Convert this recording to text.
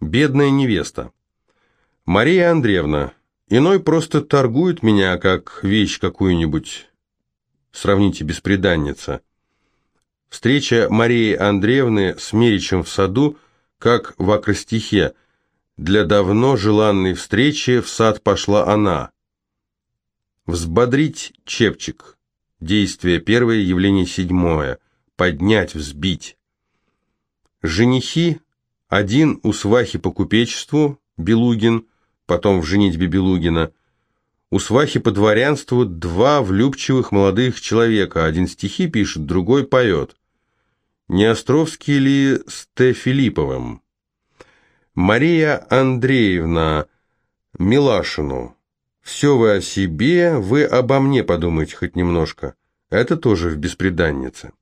Бедная невеста. Мария Андреевна. Иной просто торгует меня, как вещь какую-нибудь. Сравните беспреданница. Встреча Марии Андреевны с Меричем в саду, как в акростихе. Для давно желанной встречи в сад пошла она. Взбодрить чепчик. Действие первое, явление седьмое. Поднять, взбить. Женихи. Один у свахи по купечеству, Белугин, потом в женитьбе Белугина. У свахи по дворянству два влюбчивых молодых человека. Один стихи пишет, другой поет. Не Островский ли с Т. Филипповым? Мария Андреевна Милашину. Все вы о себе, вы обо мне подумайте хоть немножко. Это тоже в «Беспреданнице».